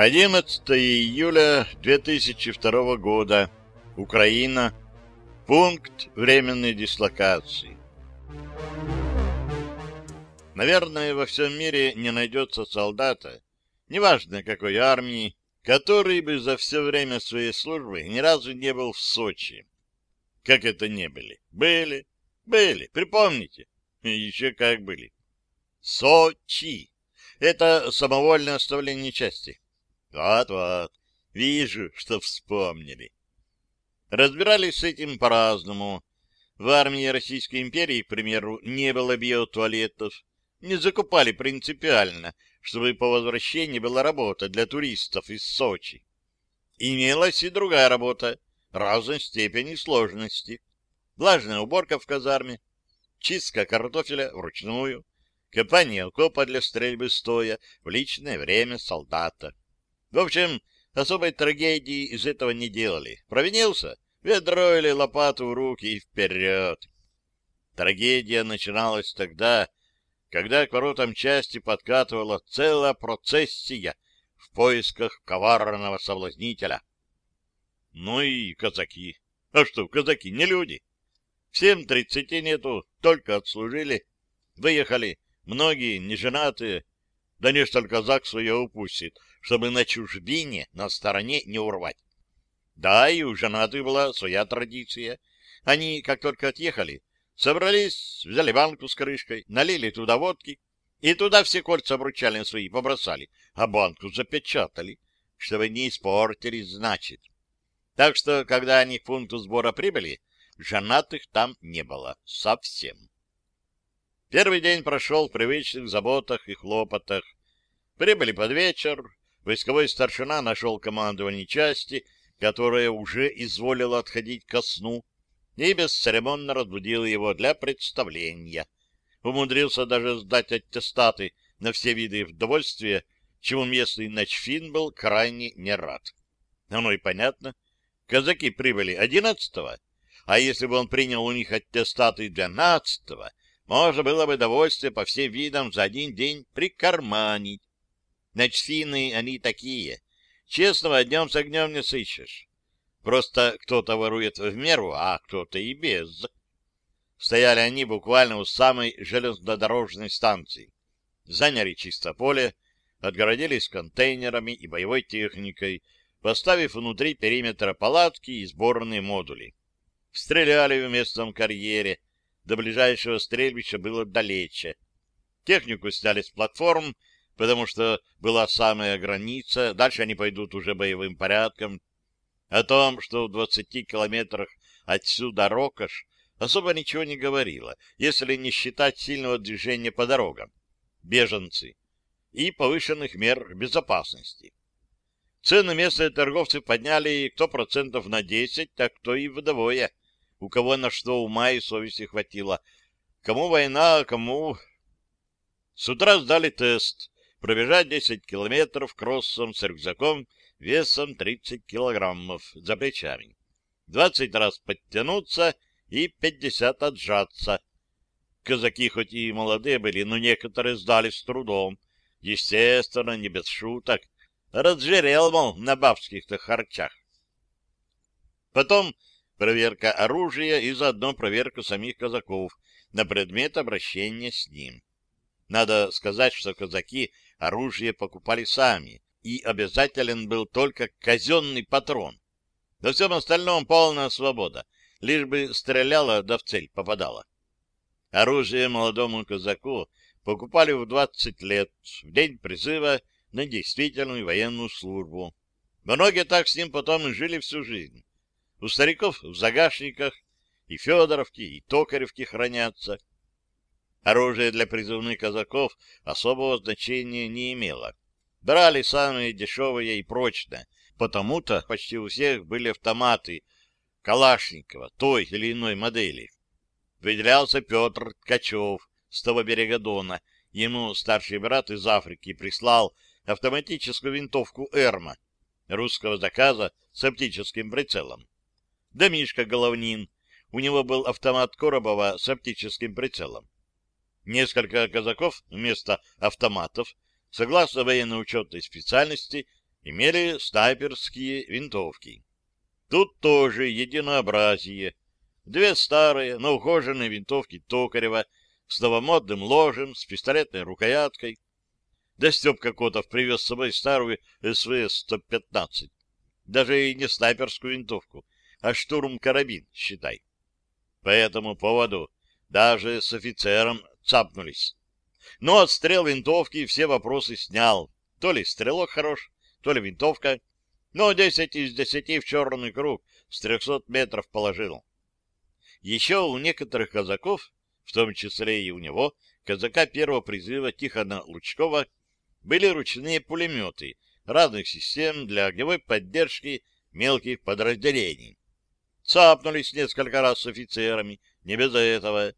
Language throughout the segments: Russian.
11 июля 2002 года. Украина. Пункт временной дислокации. Наверное, во всем мире не найдется солдата, неважно какой армии, который бы за все время своей службы ни разу не был в Сочи. Как это не были? Были, были, припомните. Еще как были. Сочи. Это самовольное оставление части. Вот-вот, вижу, что вспомнили. Разбирались с этим по-разному. В армии Российской империи, к примеру, не было биотуалетов. Не закупали принципиально, чтобы по возвращении была работа для туристов из Сочи. Имелась и другая работа, разной степени сложности. Влажная уборка в казарме, чистка картофеля вручную, копание окопа для стрельбы стоя в личное время солдата. В общем, особой трагедии из этого не делали. Провинился? Ведро или лопату в руки и вперед. Трагедия начиналась тогда, когда к воротам части подкатывала целая процессия в поисках коварного соблазнителя. Ну и казаки. А что, казаки не люди? Всем тридцати нету, только отслужили. Выехали, многие неженатые. Да не что казак свое упустит, чтобы на чужбине, на стороне не урвать. Да, и у женатых была своя традиция. Они, как только отъехали, собрались, взяли банку с крышкой, налили туда водки, и туда все кольца обручальные свои побросали, а банку запечатали, чтобы не испортились, значит. Так что, когда они к пункту сбора прибыли, женатых там не было совсем. Первый день прошел в привычных заботах и хлопотах. Прибыли под вечер, войсковой старшина нашел командование части, которая уже изволила отходить ко сну, и бесцеремонно разбудил его для представления. Умудрился даже сдать аттестаты на все виды удовольствия, чему местный начфин был крайне не рад. Оно и понятно. Казаки прибыли одиннадцатого, а если бы он принял у них аттестаты двенадцатого, можно было бы довольствие по всем видам за один день прикарманить. Начфины они такие. Честного днем с огнем не сыщешь. Просто кто-то ворует в меру, а кто-то и без. Стояли они буквально у самой железнодорожной станции. Заняли чисто поле, отгородились контейнерами и боевой техникой, поставив внутри периметра палатки и сборные модули. Стреляли в местном карьере, до ближайшего стрельбища было далече. Технику сняли с платформ, потому что была самая граница, дальше они пойдут уже боевым порядком. О том, что в двадцати километрах отсюда Рокош, особо ничего не говорило, если не считать сильного движения по дорогам, беженцы и повышенных мер безопасности. Цены местные торговцы подняли кто процентов на десять, так кто и вдвое. У кого на что ума и совести хватило. Кому война, кому... С утра сдали тест пробежать 10 километров кроссом с рюкзаком весом 30 килограммов за плечами, 20 раз подтянуться и 50 отжаться. Казаки хоть и молодые были, но некоторые сдали с трудом. Естественно, не без шуток. Разжирел, мол, на бабских-то харчах. Потом проверка оружия и заодно проверка самих казаков на предмет обращения с ним. Надо сказать, что казаки оружие покупали сами, и обязателен был только казенный патрон. Во всем остальном полная свобода, лишь бы стреляла да в цель попадала. Оружие молодому казаку покупали в 20 лет, в день призыва на действительную военную службу. Многие так с ним потом и жили всю жизнь. У стариков в загашниках и Федоровки, и Токаревки хранятся. Оружие для призывных казаков особого значения не имело. Брали самые дешевые и прочные, потому-то почти у всех были автоматы Калашникова той или иной модели. Выделялся Петр Ткачев с того берега Дона. Ему старший брат из Африки прислал автоматическую винтовку «Эрма» русского заказа с оптическим прицелом. Да Мишка Головнин, у него был автомат Коробова с оптическим прицелом. Несколько казаков вместо автоматов, согласно военно-учетной специальности, имели снайперские винтовки. Тут тоже единообразие. Две старые, но ухоженные винтовки Токарева с новомодным ложем, с пистолетной рукояткой. Да Степка Котов привез с собой старую СВС-115. Даже и не снайперскую винтовку, а штурм-карабин, считай. По этому поводу даже с офицером цапнулись. Но отстрел винтовки все вопросы снял. То ли стрелок хорош, то ли винтовка. Но десять из десяти в черный круг с трехсот метров положил. Еще у некоторых казаков, в том числе и у него, казака первого призыва Тихона Лучкова, были ручные пулеметы разных систем для огневой поддержки мелких подразделений. Цапнулись несколько раз с офицерами, не без этого.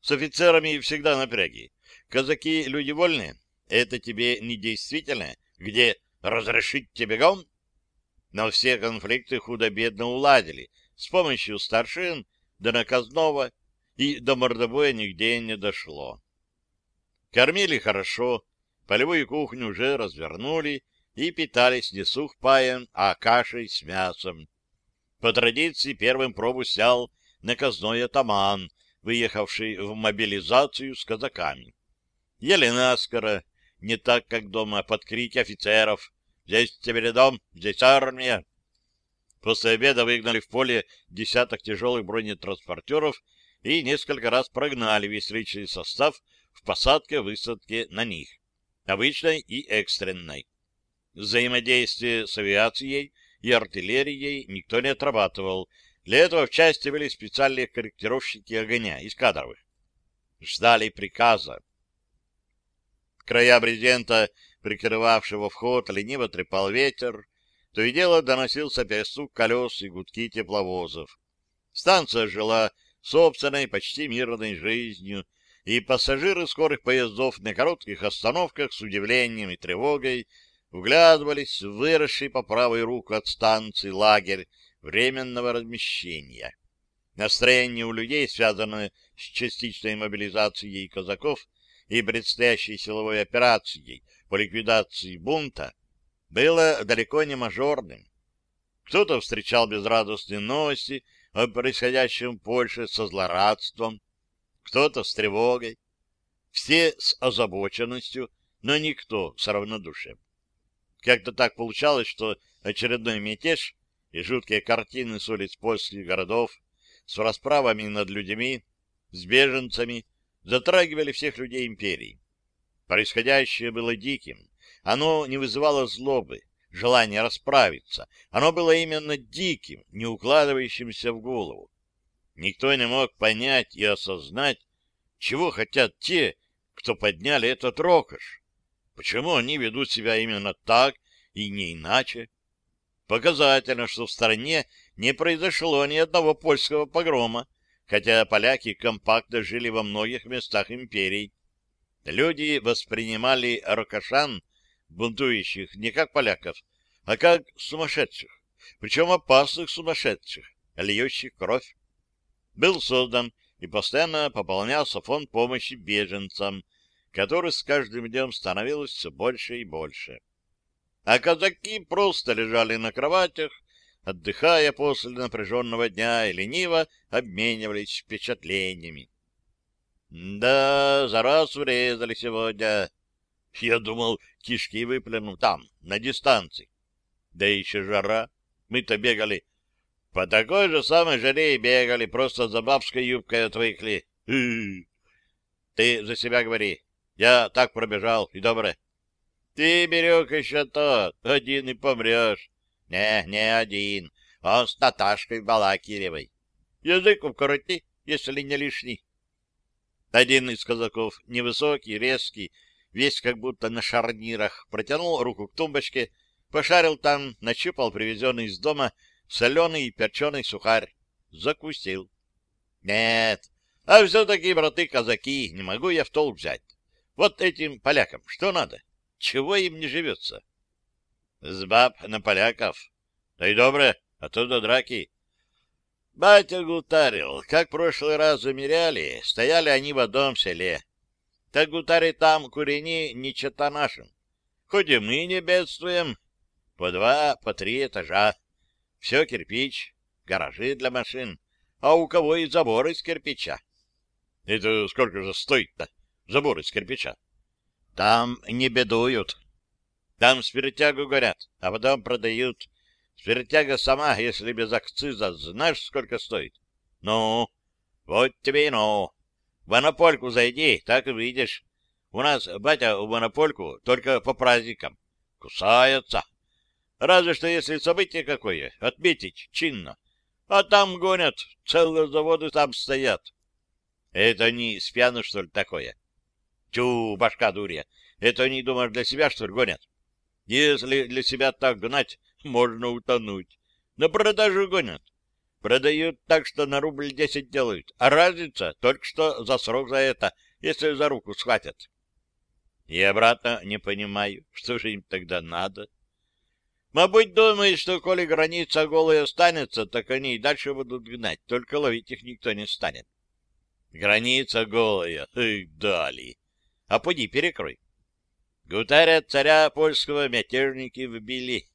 С офицерами всегда напряги. Казаки — люди вольные. Это тебе не действительно, где разрешить тебе гон? Но все конфликты худо-бедно уладили с помощью старшин до наказного, и до мордобоя нигде не дошло. Кормили хорошо, полевую кухню уже развернули и питались не сухпаем, а кашей с мясом. По традиции первым пробу снял наказной атаман, выехавший в мобилизацию с казаками. Ели наскоро, не так, как дома, под крики офицеров. «Здесь тебе дом, здесь армия!» После обеда выгнали в поле десяток тяжелых бронетранспортеров и несколько раз прогнали весь личный состав в посадке-высадке на них, обычной и экстренной. Взаимодействие с авиацией и артиллерией никто не отрабатывал. Для этого в части были специальные корректировщики огня из кадровых. Ждали приказа. Края брезента, прикрывавшего вход, лениво трепал ветер, то и дело доносился перестук колес и гудки тепловозов. Станция жила собственной, почти мирной жизнью, и пассажиры скорых поездов на коротких остановках с удивлением и тревогой вглядывались в выросший по правой руку от станции лагерь временного размещения. Настроение у людей, связанное с частичной мобилизацией казаков и предстоящей силовой операцией по ликвидации бунта, было далеко не мажорным. Кто-то встречал безрадостные новости о происходящем в Польше со злорадством, кто-то с тревогой, все с озабоченностью, но никто с равнодушием. Как-то так получалось, что очередной мятеж и жуткие картины с улиц польских городов с расправами над людьми, с беженцами, затрагивали всех людей империи. Происходящее было диким, оно не вызывало злобы, желания расправиться. Оно было именно диким, не укладывающимся в голову. Никто не мог понять и осознать, чего хотят те, кто подняли этот рокош. Почему они ведут себя именно так и не иначе? Показательно, что в стране не произошло ни одного польского погрома, хотя поляки компактно жили во многих местах империи. Люди воспринимали рокошан бунтующих не как поляков, а как сумасшедших, причем опасных сумасшедших, льющих кровь. Был создан и постоянно пополнялся фонд помощи беженцам, который с каждым днем становилось все больше и больше. А казаки просто лежали на кроватях, отдыхая после напряженного дня и лениво обменивались впечатлениями. Да, за раз врезали сегодня. Я думал, кишки выплюну там, на дистанции. Да еще жара. Мы-то бегали. По такой же самой жаре и бегали, просто за бабской юбкой отвыкли. Ты за себя говори. Я так пробежал, и добре. Ты, Берег, еще тот, один и помрешь. Не, не один. Он с Наташкой Балакиревой. Язык укороти, если не лишний. Один из казаков, невысокий, резкий, весь как будто на шарнирах, протянул руку к тумбочке, пошарил там, нащупал привезенный из дома соленый и перченый сухарь. Закусил. Нет, а все-таки, браты казаки, не могу я в толк взять. Вот этим полякам что надо? Чего им не живется? С баб на поляков. Да и добре, а то до драки. Батя гутарил, как в прошлый раз замеряли, стояли они в одном селе. Так гутари там, курени, не чета нашим. Хоть и мы не бедствуем, По два, по три этажа. Все кирпич, гаражи для машин. А у кого и забор из кирпича. Это сколько же стоит-то, забор из кирпича? Там не бедуют. Там спиртягу горят, а потом продают. Спиртяга сама, если без акциза, знаешь, сколько стоит? Ну, вот тебе и ну. В монопольку зайди, так и видишь. У нас батя в монопольку только по праздникам. Кусается. Разве что если событие какое, отметить чинно. А там гонят, целые заводы там стоят. Это они с пьяну, что ли, такое? Тю, башка дурья. Это они, думаешь, для себя, что ли, гонят? Если для себя так гнать, можно утонуть. На продажу гонят. Продают так, что на рубль десять делают. А разница только что за срок за это, если за руку схватят. И обратно не понимаю, что же им тогда надо. Мабуть, думают, что коли граница голая останется, так они и дальше будут гнать, только ловить их никто не станет. Граница голая, эх, дали. А поди, перекрой. Гутаря царя польского мятежники вбили.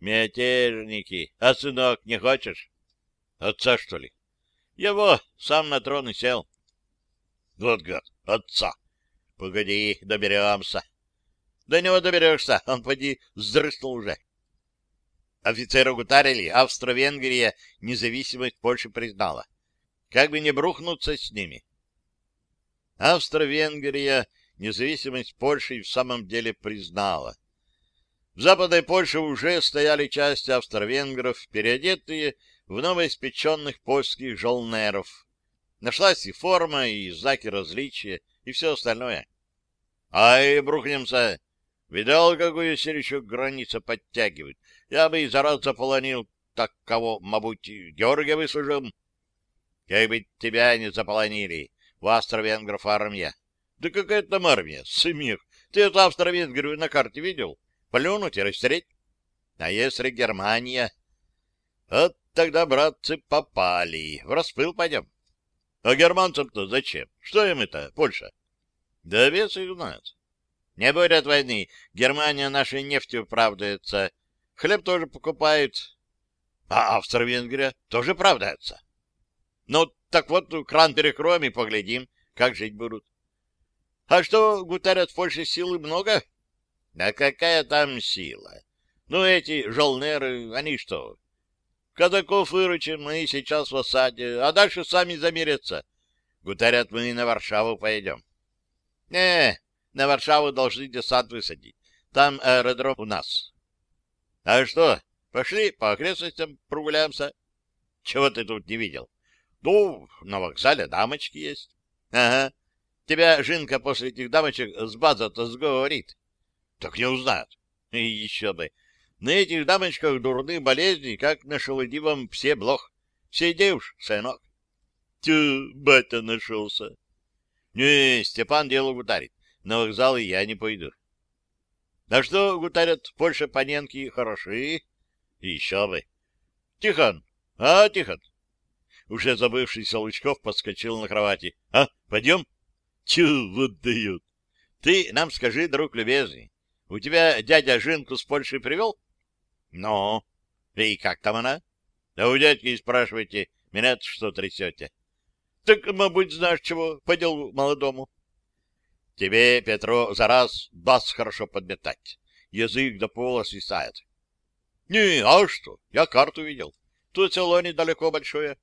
Мятежники. А сынок не хочешь? Отца, что ли? Его сам на трон и сел. Вот гад, отца. Погоди, доберемся. До него доберешься, он поди вздрыснул уже. Офицеру гутарили, Австро-Венгрия независимость Польши признала. Как бы не брухнуться с ними. Австро-Венгрия независимость Польши в самом деле признала. В Западной Польше уже стояли части австро-венгров, переодетые в новоиспеченных польских жолнеров. Нашлась и форма, и знаки различия, и все остальное. Ай, брухнемся! Видал, какую еще границу подтягивают? Я бы и за раз заполонил, так кого, мабуть, Георгия выслужил. Как бы тебя не заполонили, в австро-венгров армия. Да какая там армия, смех. Ты эту австро-венгрию на карте видел? Плюнуть и растереть. А если Германия? Вот тогда, братцы, попали. В распыл пойдем. А германцам-то зачем? Что им это, Польша? Да вес их знает. Не будет войны. Германия нашей нефтью правдается. Хлеб тоже покупает. А Австро-Венгрия тоже правдается. Ну, так вот, кран перекроем и поглядим, как жить будут. А что, гутарят в Польше силы много? Да какая там сила? Ну, эти жолнеры, они что? Казаков выручим, мы сейчас в осаде, а дальше сами замерятся. Гутарят, мы на Варшаву поедем. Не, на Варшаву должны десант высадить. Там аэродром у нас. А что, пошли по окрестностям прогуляемся? Чего ты тут не видел? Ну, на вокзале дамочки есть. Ага. Тебя Жинка после этих дамочек с база-то сговорит. Так не узнают. И еще бы. На этих дамочках дурные болезни, как на шелудивом псе блох. Сиди уж, сынок. Тю, батя нашелся. Не, Степан дело гутарит. На вокзал я не пойду. Да что, гутарят, Польша паненки хороши. Еще бы. Тихон, а, Тихон? Уже забывшийся Лучков подскочил на кровати. А, пойдем? Тю, вот дают. Ты нам скажи, друг любезный, у тебя дядя Жинку с Польши привел? Ну, и как там она? Да у дядьки спрашивайте, меня что трясете? Так, мабуть, знаешь чего, по делу молодому. Тебе, Петро, за раз бас хорошо подметать. Язык до пола свисает. Не, а что? Я карту видел. Тут село недалеко большое.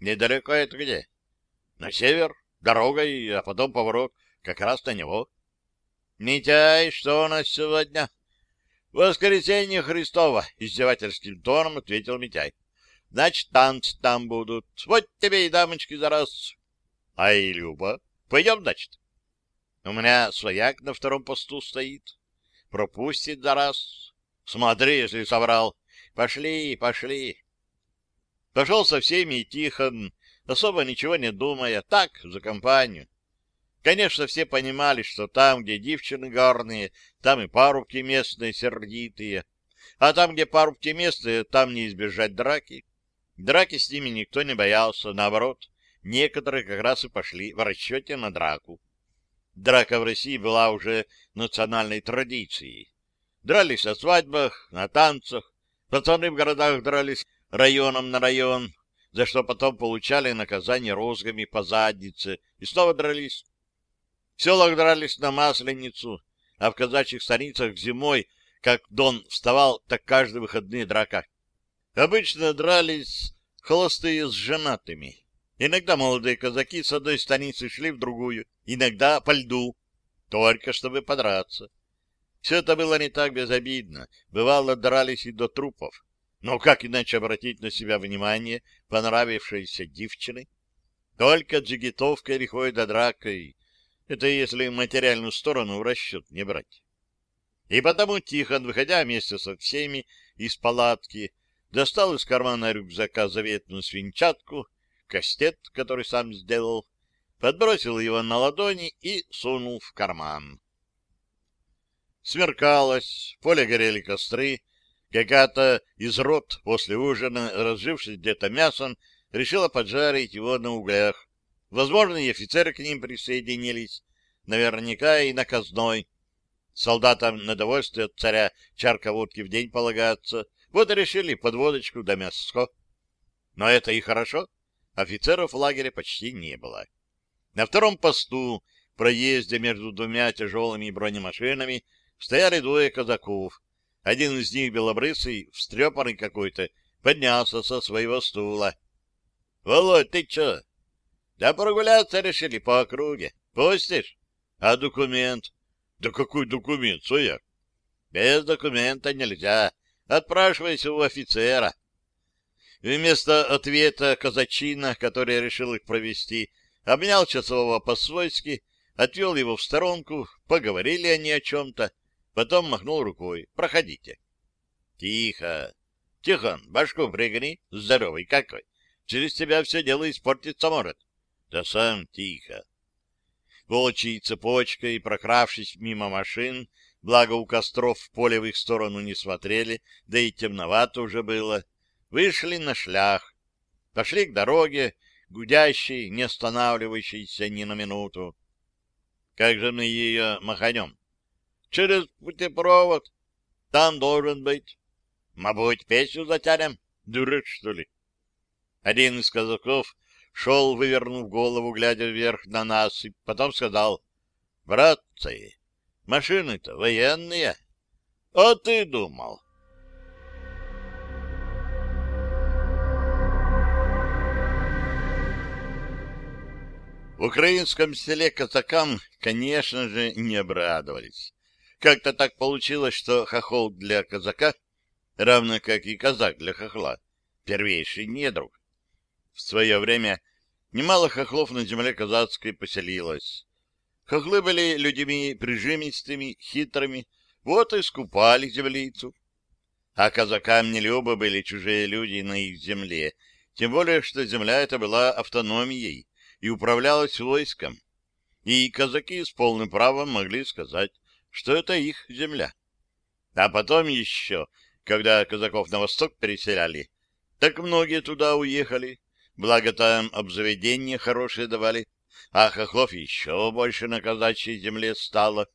Недалеко это где? На север, дорогой, а потом поворот. Как раз на него. Митяй, что у нас сегодня? Воскресенье Христово, издевательским тоном ответил Митяй. Значит, танцы там будут. Вот тебе и дамочки за раз. А и Люба. Пойдем, значит. У меня свояк на втором посту стоит. Пропустит за раз. Смотри, если соврал. Пошли, пошли. Пошел со всеми и Тихон, особо ничего не думая, так, за компанию. Конечно, все понимали, что там, где девчины горные, там и парубки местные сердитые. А там, где парубки местные, там не избежать драки. Драки с ними никто не боялся, наоборот, некоторые как раз и пошли в расчете на драку. Драка в России была уже национальной традицией. Дрались на свадьбах, на танцах. Пацаны в городах дрались районом на район, за что потом получали наказание розгами по заднице и снова дрались. В селах дрались на Масленицу, а в казачьих станицах зимой, как Дон вставал, так каждые выходные драка. Обычно дрались холостые с женатыми. Иногда молодые казаки с одной станицы шли в другую, иногда по льду, только чтобы подраться. Все это было не так безобидно, бывало дрались и до трупов. Но как иначе обратить на себя внимание понравившейся девчины? Только джигитовкой лихой да дракой. Это если материальную сторону в расчет не брать. И потому Тихон, выходя вместе со всеми из палатки, достал из кармана рюкзака заветную свинчатку, кастет, который сам сделал, подбросил его на ладони и сунул в карман. Смеркалось, в поле горели костры, какая-то из рот после ужина, разжившись где-то мясом, решила поджарить его на углях. Возможно, и офицеры к ним присоединились, наверняка и наказной. Солдатам на довольствие от царя чарка водки в день полагается, вот и решили подводочку да мяско. Но это и хорошо, офицеров в лагере почти не было. На втором посту, проезде между двумя тяжелыми бронемашинами, стояли двое казаков, один из них, белобрысый, встрепанный какой-то, поднялся со своего стула. — Володь, ты чё? — Да прогуляться решили по округе. Пустишь? — А документ? — Да какой документ, Соя? — Без документа нельзя. Отпрашивайся у офицера. Вместо ответа казачина, который решил их провести, обнял часового по-свойски, отвел его в сторонку, поговорили они о чем-то, Потом махнул рукой. «Проходите». «Тихо! Тихон, башку пригни, здоровый какой. Через тебя все дело испортиться может». «Да сам тихо». Волчьей цепочкой, прокравшись мимо машин, благо у костров в поле в их сторону не смотрели, да и темновато уже было, вышли на шлях, пошли к дороге, гудящей, не останавливающейся ни на минуту. Как же мы ее маханем? Через путепровод. Там должен быть. Мабуть, песню затянем. Дурак, что ли? Один из казаков шел, вывернув голову, глядя вверх на нас, и потом сказал, «Братцы, машины-то военные». «А ты думал?» В украинском селе казакам, конечно же, не обрадовались. Как-то так получилось, что хохол для казака, равно как и казак для хохла, первейший недруг. В свое время немало хохлов на земле казацкой поселилось. Хохлы были людьми прижимистыми, хитрыми, вот и скупали землицу. А казакам не любо были чужие люди на их земле, тем более, что земля эта была автономией и управлялась войском. И казаки с полным правом могли сказать, что это их земля. А потом еще, когда казаков на восток переселяли, так многие туда уехали, благо там обзаведения хорошие давали, а хохлов еще больше на казачьей земле стало.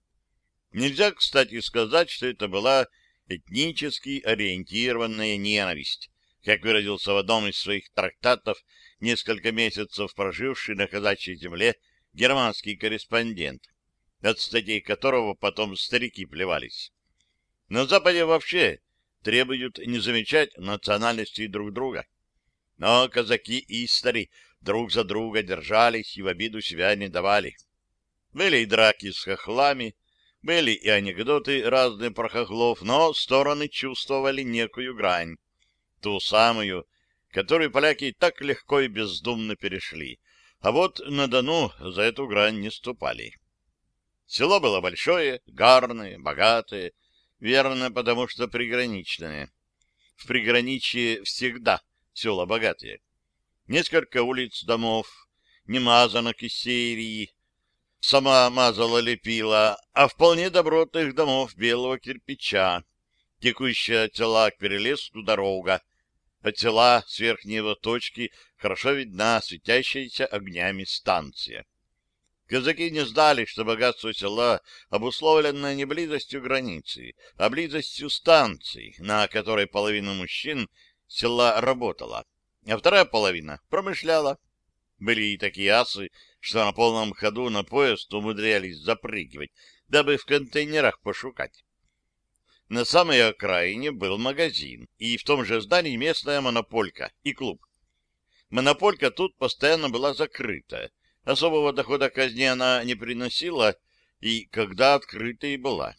Нельзя, кстати, сказать, что это была этнически ориентированная ненависть, как выразился в одном из своих трактатов несколько месяцев проживший на казачьей земле германский корреспондент от статей которого потом старики плевались. На Западе вообще требуют не замечать национальности друг друга. Но казаки и стари друг за друга держались и в обиду себя не давали. Были и драки с хохлами, были и анекдоты разные про хохлов, но стороны чувствовали некую грань, ту самую, которую поляки так легко и бездумно перешли, а вот на Дону за эту грань не ступали. Село было большое, гарное, богатое, верно, потому что приграничное. В приграничье всегда села богатые. Несколько улиц домов, не мазанок из серии, сама мазала лепила, а вполне добротных домов белого кирпича, текущая от села к перелеску дорога. От села с верхней его точки хорошо видна светящаяся огнями станция. Казаки не знали, что богатство села обусловлено не близостью границы, а близостью станции, на которой половина мужчин села работала, а вторая половина промышляла. Были и такие асы, что на полном ходу на поезд умудрялись запрыгивать, дабы в контейнерах пошукать. На самой окраине был магазин, и в том же здании местная монополька и клуб. Монополька тут постоянно была закрыта. Особого дохода казни она не приносила, и когда открытой была.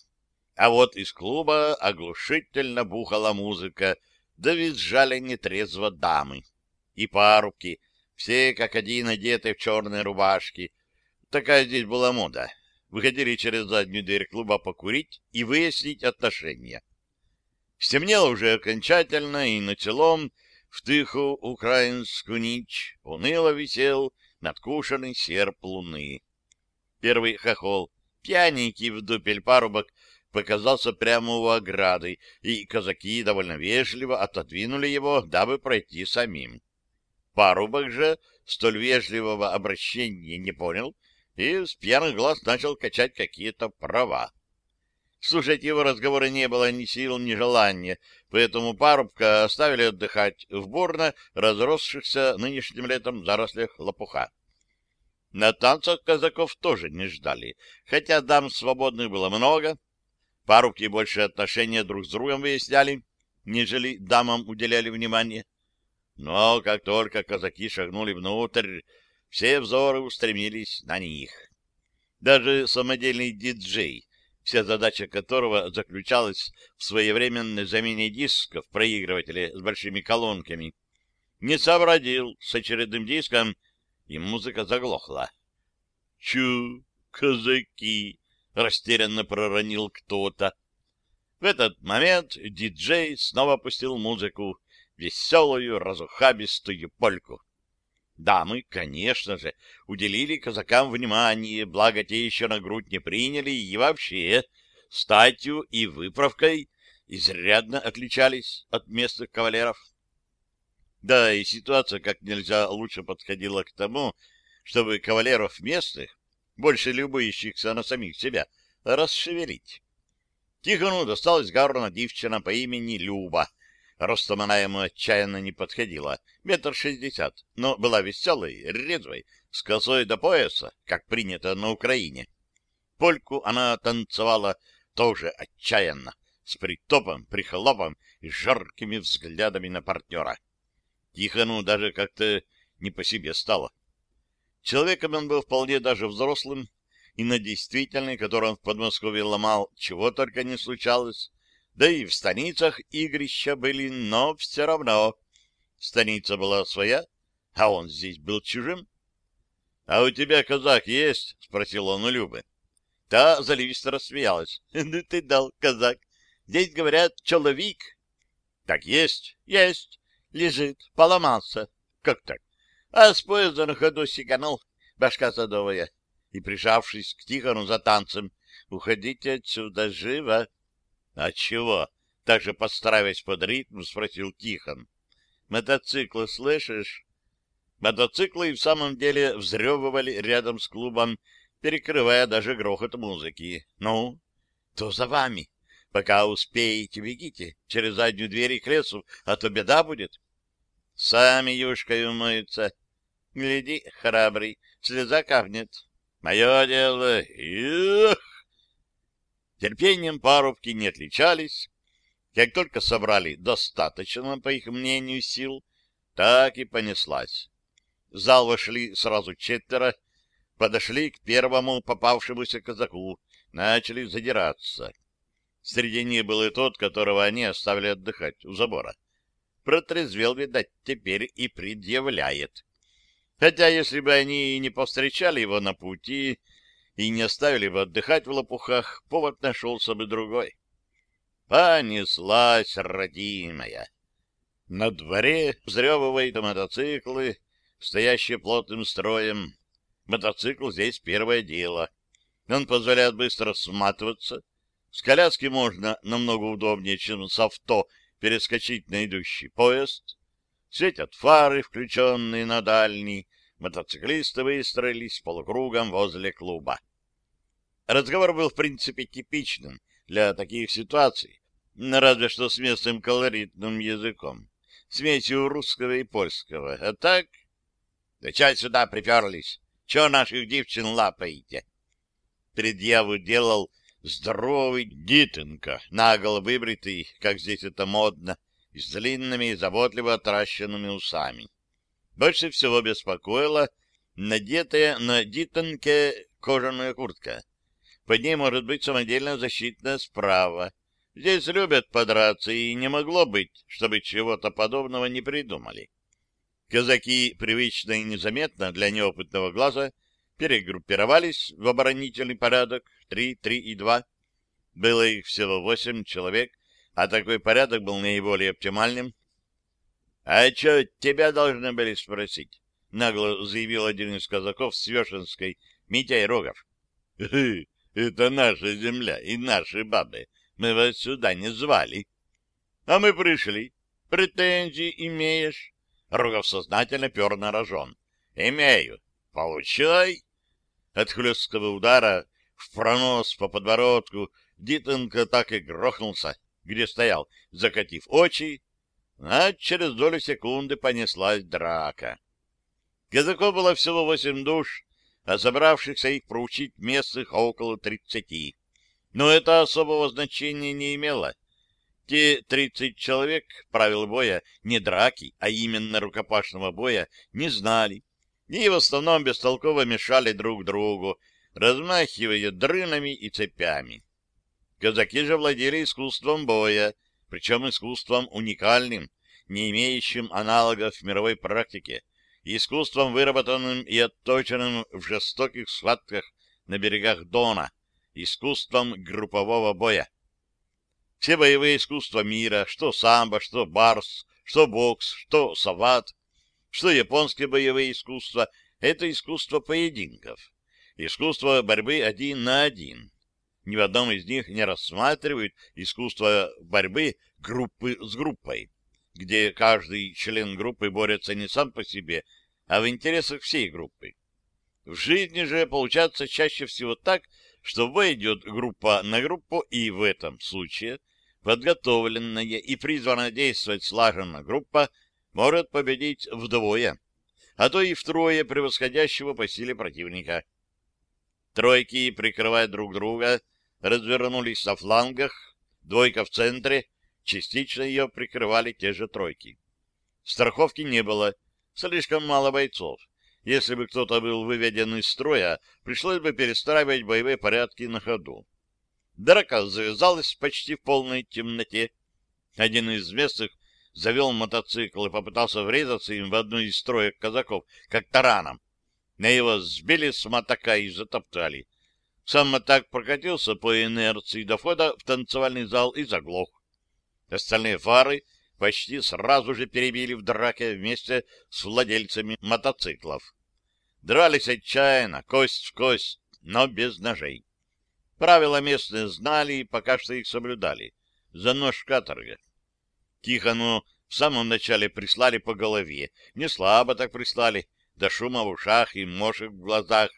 А вот из клуба оглушительно бухала музыка, да визжали нетрезво дамы. И парубки, все как один одеты в черные рубашки. Такая здесь была мода. Выходили через заднюю дверь клуба покурить и выяснить отношения. Стемнело уже окончательно, и на целом в тиху украинскую ночь уныло висел надкушенный серп луны. Первый хохол, пьяненький в дупель парубок, показался прямо у ограды, и казаки довольно вежливо отодвинули его, дабы пройти самим. Парубок же столь вежливого обращения не понял и с пьяных глаз начал качать какие-то права. Слушать его разговоры не было ни сил, ни желания, поэтому парубка оставили отдыхать в бурно разросшихся нынешним летом зарослях лопуха. На танцах казаков тоже не ждали, хотя дам свободных было много. Парубки больше отношения друг с другом выясняли, нежели дамам уделяли внимание. Но как только казаки шагнули внутрь, все взоры устремились на них. Даже самодельный диджей, вся задача которого заключалась в своевременной замене дисков проигрывателя с большими колонками, не сообразил с очередным диском, и музыка заглохла. «Чу, казаки!» — растерянно проронил кто-то. В этот момент диджей снова пустил музыку, веселую, разухабистую польку. Дамы, конечно же, уделили казакам внимание, благо те еще на грудь не приняли и вообще статью и выправкой изрядно отличались от местных кавалеров. Да, и ситуация как нельзя лучше подходила к тому, чтобы кавалеров местных, больше любующихся на самих себя, расшевелить. Тихону досталась гарна девчина по имени Люба, Ростом она ему отчаянно не подходила, метр шестьдесят, но была веселой, резвой, с косой до пояса, как принято на Украине. Польку она танцевала тоже отчаянно, с притопом, прихлопом и жаркими взглядами на партнера. Тихону даже как-то не по себе стало. Человеком он был вполне даже взрослым, и на действительный, которым в Подмосковье ломал, чего только не случалось, да и в станицах игрища были, но все равно. Станица была своя, а он здесь был чужим. — А у тебя казак есть? — спросил он у Любы. Та заливисто рассмеялась. — Ну ты дал, казак. Здесь говорят «человек». — Так есть? — Есть. Лежит, поломался. — Как так? — А с поезда на ходу сиганул, башка садовая. И, прижавшись к Тихону за танцем, «Уходите отсюда живо!» А чего? Так же подстраиваясь под ритм, спросил Тихон. Мотоциклы слышишь? Мотоциклы и в самом деле взрёвывали рядом с клубом, перекрывая даже грохот музыки. Ну, то за вами. Пока успеете, бегите через заднюю дверь и к лесу, а то беда будет. Сами юшкой умоются. Гляди, храбрый, слеза капнет. Мое дело. Эх! Терпением парубки не отличались. Как только собрали достаточно, по их мнению, сил, так и понеслась. В зал вошли сразу четверо, подошли к первому попавшемуся казаку, начали задираться. Среди них был и тот, которого они оставили отдыхать у забора. Протрезвел, видать, теперь и предъявляет. Хотя, если бы они не повстречали его на пути, и не оставили бы отдыхать в лопухах, повод нашелся бы другой. Понеслась родимая. На дворе взрёвывают мотоциклы, стоящие плотным строем. Мотоцикл здесь первое дело. Он позволяет быстро сматываться. С коляски можно намного удобнее, чем с авто, перескочить на идущий поезд. Светят фары, включенные на дальний, мотоциклисты выстроились полукругом возле клуба. Разговор был, в принципе, типичным для таких ситуаций, разве что с местным колоритным языком, смесью русского и польского. А так... Да чай сюда приперлись? Чего наших девчин лапаете? Предъяву делал здоровый Дитенко, наголо выбритый, как здесь это модно, с длинными и заботливо отращенными усами. Больше всего беспокоила надетая на Дитенке кожаная куртка. Под ней может быть самодельная защитная справа. Здесь любят подраться, и не могло быть, чтобы чего-то подобного не придумали. Казаки привычно и незаметно для неопытного глаза перегруппировались в оборонительный порядок три, три и два. Было их всего восемь человек, а такой порядок был наиболее оптимальным. — А что, тебя должны были спросить? — нагло заявил один из казаков с Вешенской, Митяй Рогов. — Это наша земля и наши бабы. Мы вас сюда не звали. — А мы пришли. Претензии имеешь? Рогов сознательно пер на рожон. — Имею. — Получай. От хлесткого удара в пронос по подбородку Дитенко так и грохнулся, где стоял, закатив очи, а через долю секунды понеслась драка. Казаков было всего восемь душ, а собравшихся их проучить местных около тридцати. Но это особого значения не имело. Те тридцать человек правил боя не драки, а именно рукопашного боя не знали, и в основном бестолково мешали друг другу, размахивая дрынами и цепями. Казаки же владели искусством боя, причем искусством уникальным, не имеющим аналогов в мировой практике, искусством, выработанным и отточенным в жестоких схватках на берегах Дона, искусством группового боя. Все боевые искусства мира, что самбо, что барс, что бокс, что сават, что японские боевые искусства, это искусство поединков, искусство борьбы один на один. Ни в одном из них не рассматривают искусство борьбы группы с группой где каждый член группы борется не сам по себе, а в интересах всей группы. В жизни же получается чаще всего так, что в группа на группу, и в этом случае подготовленная и призванная действовать слаженно группа может победить вдвое, а то и втрое превосходящего по силе противника. Тройки, прикрывая друг друга, развернулись на флангах, двойка в центре — Частично ее прикрывали те же тройки. Страховки не было, слишком мало бойцов. Если бы кто-то был выведен из строя, пришлось бы перестраивать боевые порядки на ходу. Драка завязалась почти в полной темноте. Один из местных завел мотоцикл и попытался врезаться им в одну из строек казаков, как тараном. Его сбили с мотока и затоптали. Сам моток прокатился по инерции до входа в танцевальный зал и заглох. Остальные фары почти сразу же перебили в драке вместе с владельцами мотоциклов. Дрались отчаянно, кость в кость, но без ножей. Правила местные знали и пока что их соблюдали. За нож каторга. Тихону в самом начале прислали по голове. Не слабо так прислали, до шума в ушах и мошек в глазах.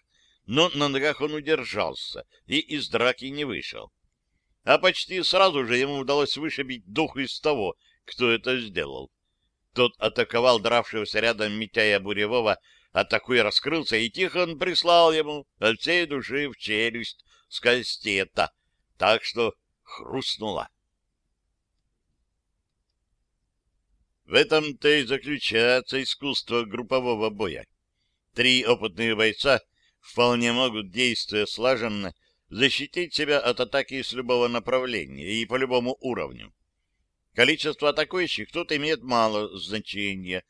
Но на ногах он удержался и из драки не вышел а почти сразу же ему удалось вышибить дух из того, кто это сделал. Тот атаковал дравшегося рядом Митяя Буревого, атакуя раскрылся, и Тихон прислал ему от всей души в челюсть с кастета, так что хрустнуло. В этом-то и заключается искусство группового боя. Три опытные бойца вполне могут, действуя слаженно, защитить себя от атаки с любого направления и по любому уровню. Количество атакующих тут имеет мало значения.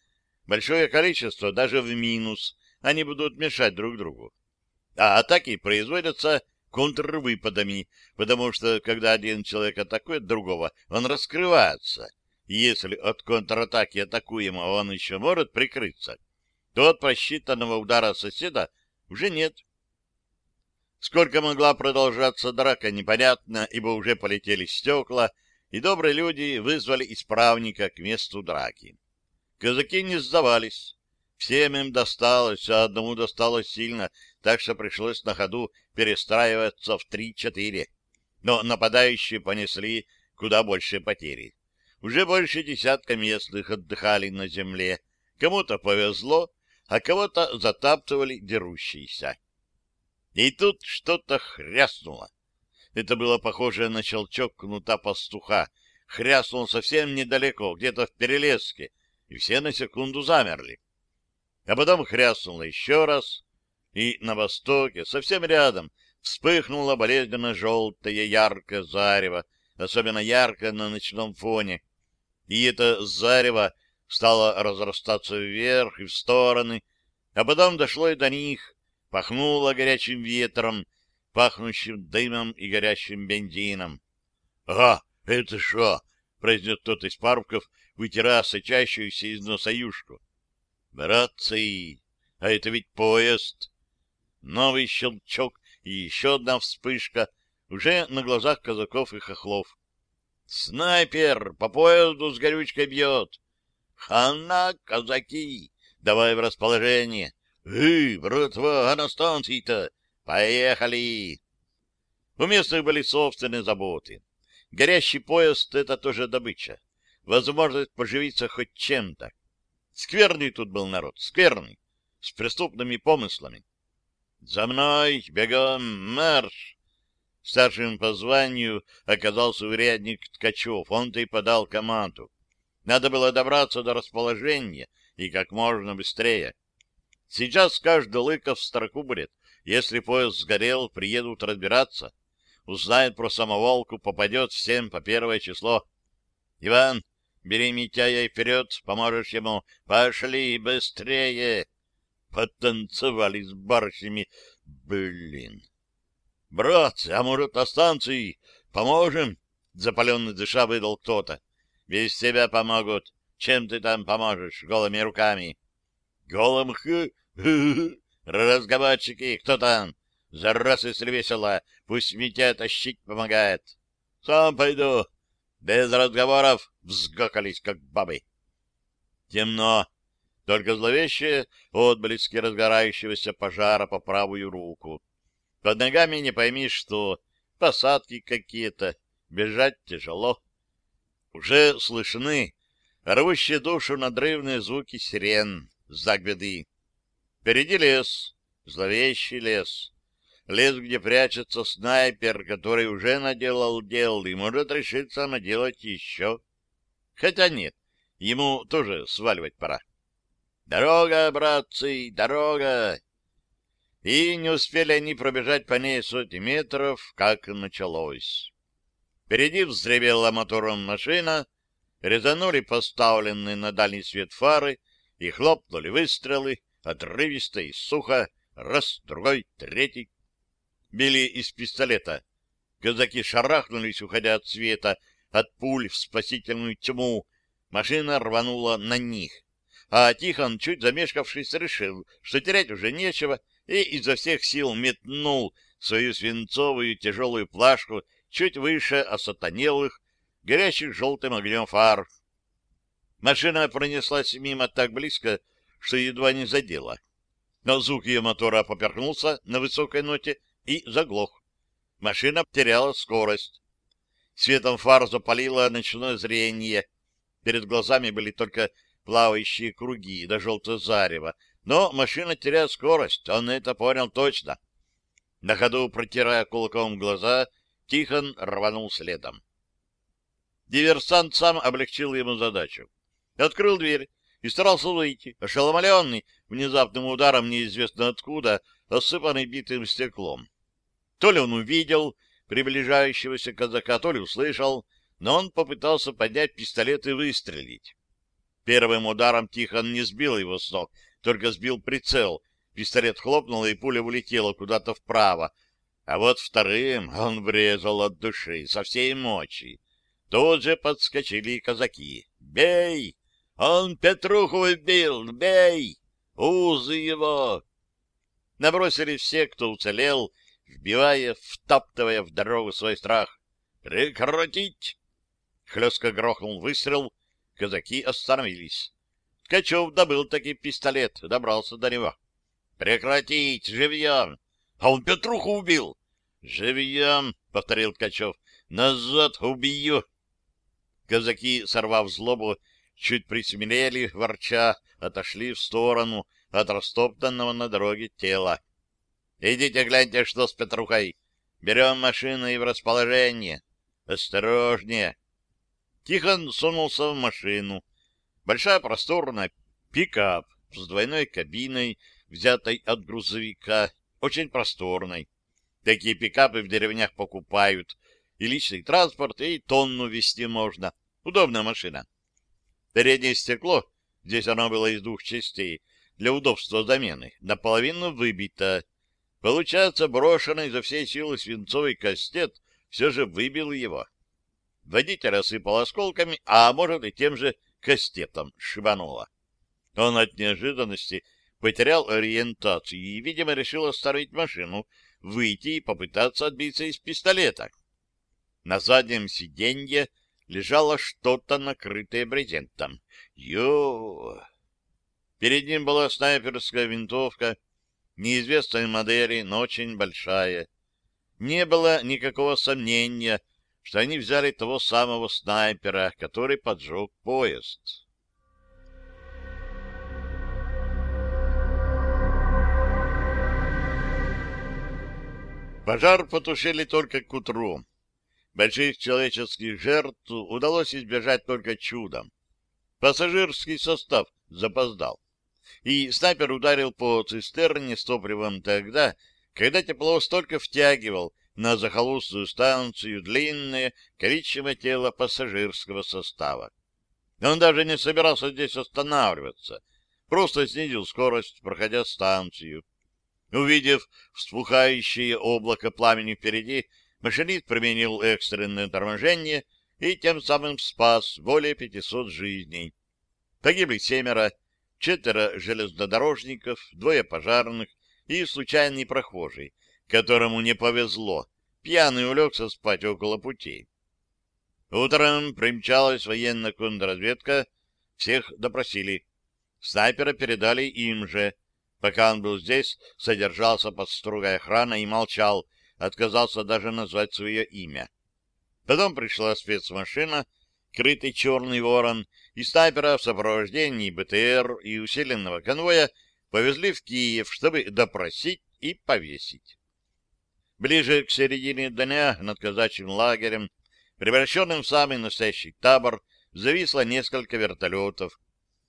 Большое количество, даже в минус, они будут мешать друг другу. А атаки производятся контрвыпадами, потому что, когда один человек атакует другого, он раскрывается. Если от контратаки атакуемого он еще может прикрыться, то от просчитанного удара соседа уже нет. Сколько могла продолжаться драка, непонятно, ибо уже полетели стекла, и добрые люди вызвали исправника к месту драки. Казаки не сдавались. Всем им досталось, а одному досталось сильно, так что пришлось на ходу перестраиваться в три-четыре. Но нападающие понесли куда большие потери. Уже больше десятка местных отдыхали на земле. Кому-то повезло, а кого-то затаптывали дерущиеся. И тут что-то хряснуло. Это было похоже на щелчок кнута пастуха. Хряснул совсем недалеко, где-то в перелеске, и все на секунду замерли. А потом хряснуло еще раз, и на востоке, совсем рядом, вспыхнуло болезненно-желтое яркое зарево, особенно яркое на ночном фоне. И это зарево стало разрастаться вверх и в стороны, а потом дошло и до них, пахнуло горячим ветром, пахнущим дымом и горящим бензином. — А, это что? — произнес тот из парубков, вытирая сочащуюся из носа юшку. — Братцы, а это ведь поезд! Новый щелчок и еще одна вспышка уже на глазах казаков и хохлов. «Снайпер! По поезду с горючкой бьет!» «Хана, казаки! Давай в расположение!» «Эй, братва, а на станции-то? Поехали!» У местных были собственные заботы. Горящий поезд — это тоже добыча. Возможность поживиться хоть чем-то. Скверный тут был народ, скверный, с преступными помыслами. «За мной! Бегом! Марш!» Старшим по званию оказался урядник Ткачев. Он-то и подал команду. Надо было добраться до расположения и как можно быстрее. Сейчас каждый лыков в строку будет. Если поезд сгорел, приедут разбираться. Узнает про самоволку, попадет всем по первое число. Иван, бери Митяя и вперед, поможешь ему. Пошли быстрее потанцевали с барышнями. Блин. Братцы, а может, на станции поможем? Запаленный дыша выдал кто-то. Без тебя помогут. Чем ты там поможешь? Голыми руками. Голым х... Разговорчики, кто там? За раз, если весело, пусть Митя тащить помогает. Сам пойду. Без разговоров взгакались, как бабы. Темно. Только зловещие отблески разгорающегося пожара по правую руку. Под ногами не пойми что, посадки какие-то, бежать тяжело. Уже слышны рвущие душу надрывные звуки сирен, загведы. Впереди лес, зловещий лес. Лес, где прячется снайпер, который уже наделал дел и может решиться наделать еще. Хотя нет, ему тоже сваливать пора. «Дорога, братцы, дорога!» И не успели они пробежать по ней сотни метров, как началось. Впереди взревела мотором машина, резанули поставленные на дальний свет фары и хлопнули выстрелы, отрывисто и сухо, раз, другой, третий. Били из пистолета. Казаки шарахнулись, уходя от света, от пуль в спасительную тьму. Машина рванула на них а Тихон, чуть замешкавшись, решил, что терять уже нечего, и изо всех сил метнул свою свинцовую тяжелую плашку чуть выше осатанелых, горящих желтым огнем фар. Машина пронеслась мимо так близко, что едва не задела. Но звук ее мотора поперхнулся на высокой ноте и заглох. Машина теряла скорость. Светом фар запалило ночное зрение. Перед глазами были только плавающие круги до желтого зарева, но машина теряет скорость, он это понял точно. На ходу, протирая кулаком глаза, Тихон рванул следом. Диверсант сам облегчил ему задачу. Открыл дверь и старался выйти, ошеломленный внезапным ударом неизвестно откуда, осыпанный битым стеклом. То ли он увидел приближающегося казака, то ли услышал, но он попытался поднять пистолет и выстрелить. Первым ударом Тихон не сбил его с ног, только сбил прицел. Пистолет хлопнул, и пуля улетела куда-то вправо. А вот вторым он врезал от души, со всей мочи. Тут же подскочили казаки. «Бей! Он Петруху убил! Бей! Узы его!» Набросились все, кто уцелел, вбивая, втаптывая в дорогу свой страх. «Прекратить!» Хлестко грохнул выстрел, казаки остановились. Ткачев добыл таки пистолет, добрался до него. «Прекратить! Живьем!» «А он Петруху убил!» «Живьем!» — повторил Ткачев. «Назад убью!» Казаки, сорвав злобу, чуть присмирели, ворча, отошли в сторону от растоптанного на дороге тела. «Идите гляньте, что с Петрухой! Берем машину и в расположение! Осторожнее!» Тихон сунулся в машину. Большая просторная пикап с двойной кабиной, взятой от грузовика, очень просторной. Такие пикапы в деревнях покупают. И личный транспорт, и тонну везти можно. Удобная машина. Переднее стекло, здесь оно было из двух частей, для удобства замены, наполовину выбито. Получается, брошенный за всей силы свинцовый кастет все же выбил его. Водитель осыпал осколками, а может и тем же кастетом шибануло. Он от неожиданности потерял ориентацию и, видимо, решил оставить машину, выйти и попытаться отбиться из пистолета. На заднем сиденье лежало что-то, накрытое брезентом. Ё! Перед ним была снайперская винтовка, неизвестной модели, но очень большая. Не было никакого сомнения, что они взяли того самого снайпера, который поджег поезд. Пожар потушили только к утру. Больших человеческих жертв удалось избежать только чудом. Пассажирский состав запоздал. И снайпер ударил по цистерне с топливом тогда, когда тепловоз только втягивал на захолустную станцию длинное коричневое тело пассажирского состава. Он даже не собирался здесь останавливаться, просто снизил скорость, проходя станцию. Увидев вспухающее облако пламени впереди, машинист применил экстренное торможение и тем самым спас более 500 жизней. Погибли семеро, четверо железнодорожников, двое пожарных и случайный прохожий, которому не повезло, пьяный улегся спать около пути. Утром примчалась военная контрразведка, всех допросили. Снайпера передали им же. Пока он был здесь, содержался под строгой охраной и молчал, отказался даже назвать свое имя. Потом пришла спецмашина, крытый черный ворон, и снайпера в сопровождении БТР и усиленного конвоя повезли в Киев, чтобы допросить и повесить. Ближе к середине дня над казачьим лагерем, превращенным в самый настоящий табор, зависло несколько вертолетов.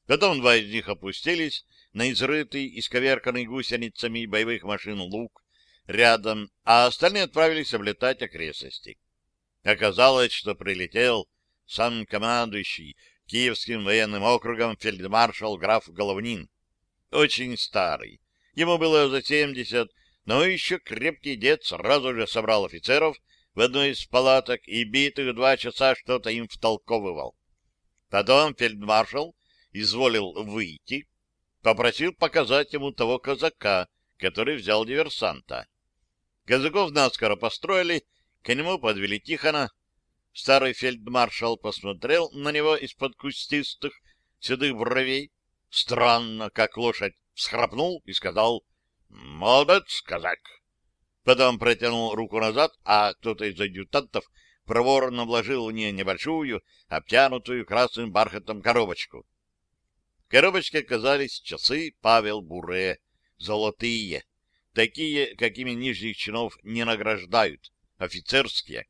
Потом два из них опустились на изрытый, исковерканный гусеницами боевых машин луг рядом, а остальные отправились облетать окрестности. Оказалось, что прилетел сам командующий Киевским военным округом фельдмаршал граф Головнин. Очень старый. Ему было за семьдесят, но еще крепкий дед сразу же собрал офицеров в одной из палаток и битых два часа что-то им втолковывал. Потом фельдмаршал изволил выйти, попросил показать ему того казака, который взял диверсанта. Казаков наскоро построили, к нему подвели Тихона. Старый фельдмаршал посмотрел на него из-под кустистых седых бровей. Странно, как лошадь всхрапнул и сказал «Молодец, казак!» Потом протянул руку назад, а кто-то из адъютантов проворно вложил в нее небольшую, обтянутую красным бархатом коробочку. Коробочке оказались часы Павел Буре, золотые, такие, какими нижних чинов не награждают, офицерские.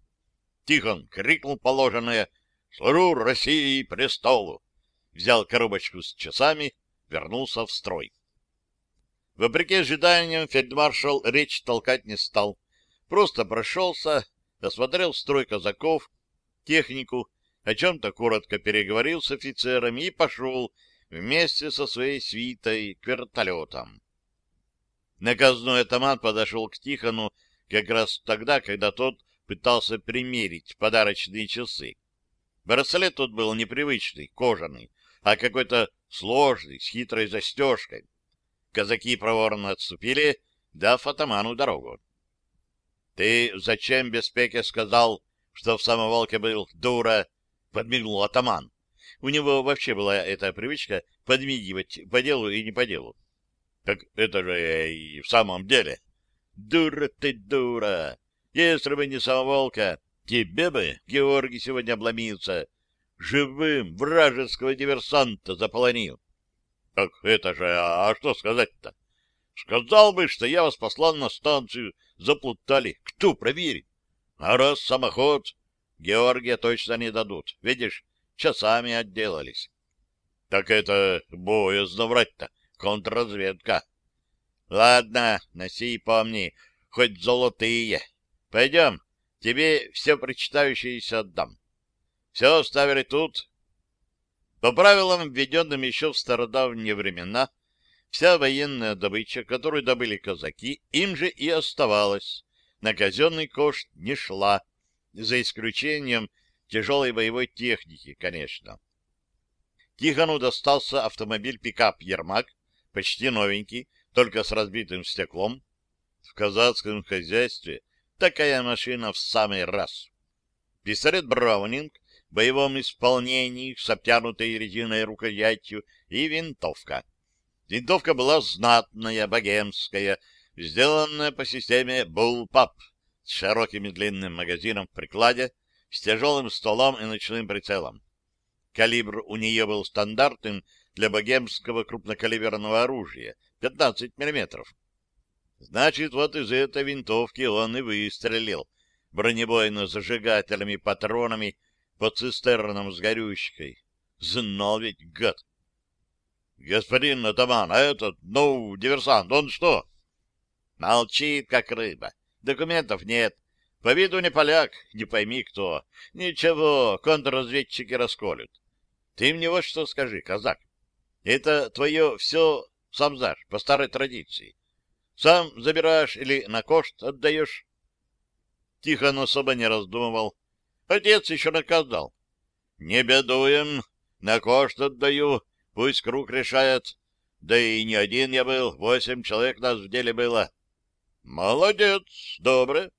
Тихон крикнул положенное «Служу России и престолу!» Взял коробочку с часами, вернулся в строй. Вопреки ожиданиям, фельдмаршал речь толкать не стал. Просто прошелся, осмотрел строй казаков, технику, о чем-то коротко переговорил с офицерами и пошел вместе со своей свитой к вертолетам. Наказной атаман подошел к Тихону как раз тогда, когда тот пытался примерить подарочные часы. Браслет тут был непривычный, кожаный, а какой-то сложный, с хитрой застежкой. Казаки проворно отступили, дав атаману дорогу. — Ты зачем Беспеке сказал, что в самоволке был дура? — подмигнул атаман. У него вообще была эта привычка подмигивать по делу и не по делу. Так это же и в самом деле. Дура ты, дура! Если бы не самоволка, тебе бы, Георгий, сегодня обломился. Живым вражеского диверсанта заполонил. Так это же, а, а что сказать-то? Сказал бы, что я вас послал на станцию, заплутали. Кто проверит? А раз самоход, Георгия точно не дадут. Видишь, часами отделались. Так это боязно врать-то, контрразведка. Ладно, носи и помни, хоть золотые. Пойдем, тебе все прочитающееся отдам. Все оставили тут. По правилам, введенным еще в стародавние времена, вся военная добыча, которую добыли казаки, им же и оставалась. На казенный кошт не шла, за исключением тяжелой боевой техники, конечно. Тихону достался автомобиль-пикап «Ермак», почти новенький, только с разбитым стеклом. В казацком хозяйстве такая машина в самый раз. Пистолет «Браунинг» в боевом исполнении с обтянутой резиной рукоятью и винтовка. Винтовка была знатная, богемская, сделанная по системе «Буллпап» с широким и длинным магазином в прикладе, с тяжелым столом и ночным прицелом. Калибр у нее был стандартным для богемского крупнокалиберного оружия — 15 мм. Значит, вот из этой винтовки он и выстрелил бронебойно-зажигательными патронами по цистернам с горючкой. Знал ведь, гад! Господин атаман, а этот, ну, диверсант, он что? Молчит, как рыба. Документов нет. По виду не поляк, не пойми кто. Ничего, контрразведчики расколют. Ты мне вот что скажи, казак. Это твое все сам сдашь, по старой традиции. Сам забираешь или на кошт отдаешь? Тихон особо не раздумывал. Отец еще наказал. Не бедуем, на кошт отдаю, пусть круг решает. Да и не один я был, восемь человек нас в деле было. Молодец, добре.